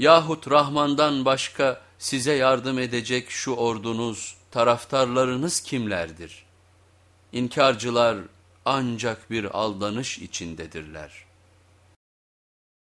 Yahut Rahman'dan başka size yardım edecek şu ordunuz, taraftarlarınız kimlerdir? İnkarcılar ancak bir aldanış içindedirler.''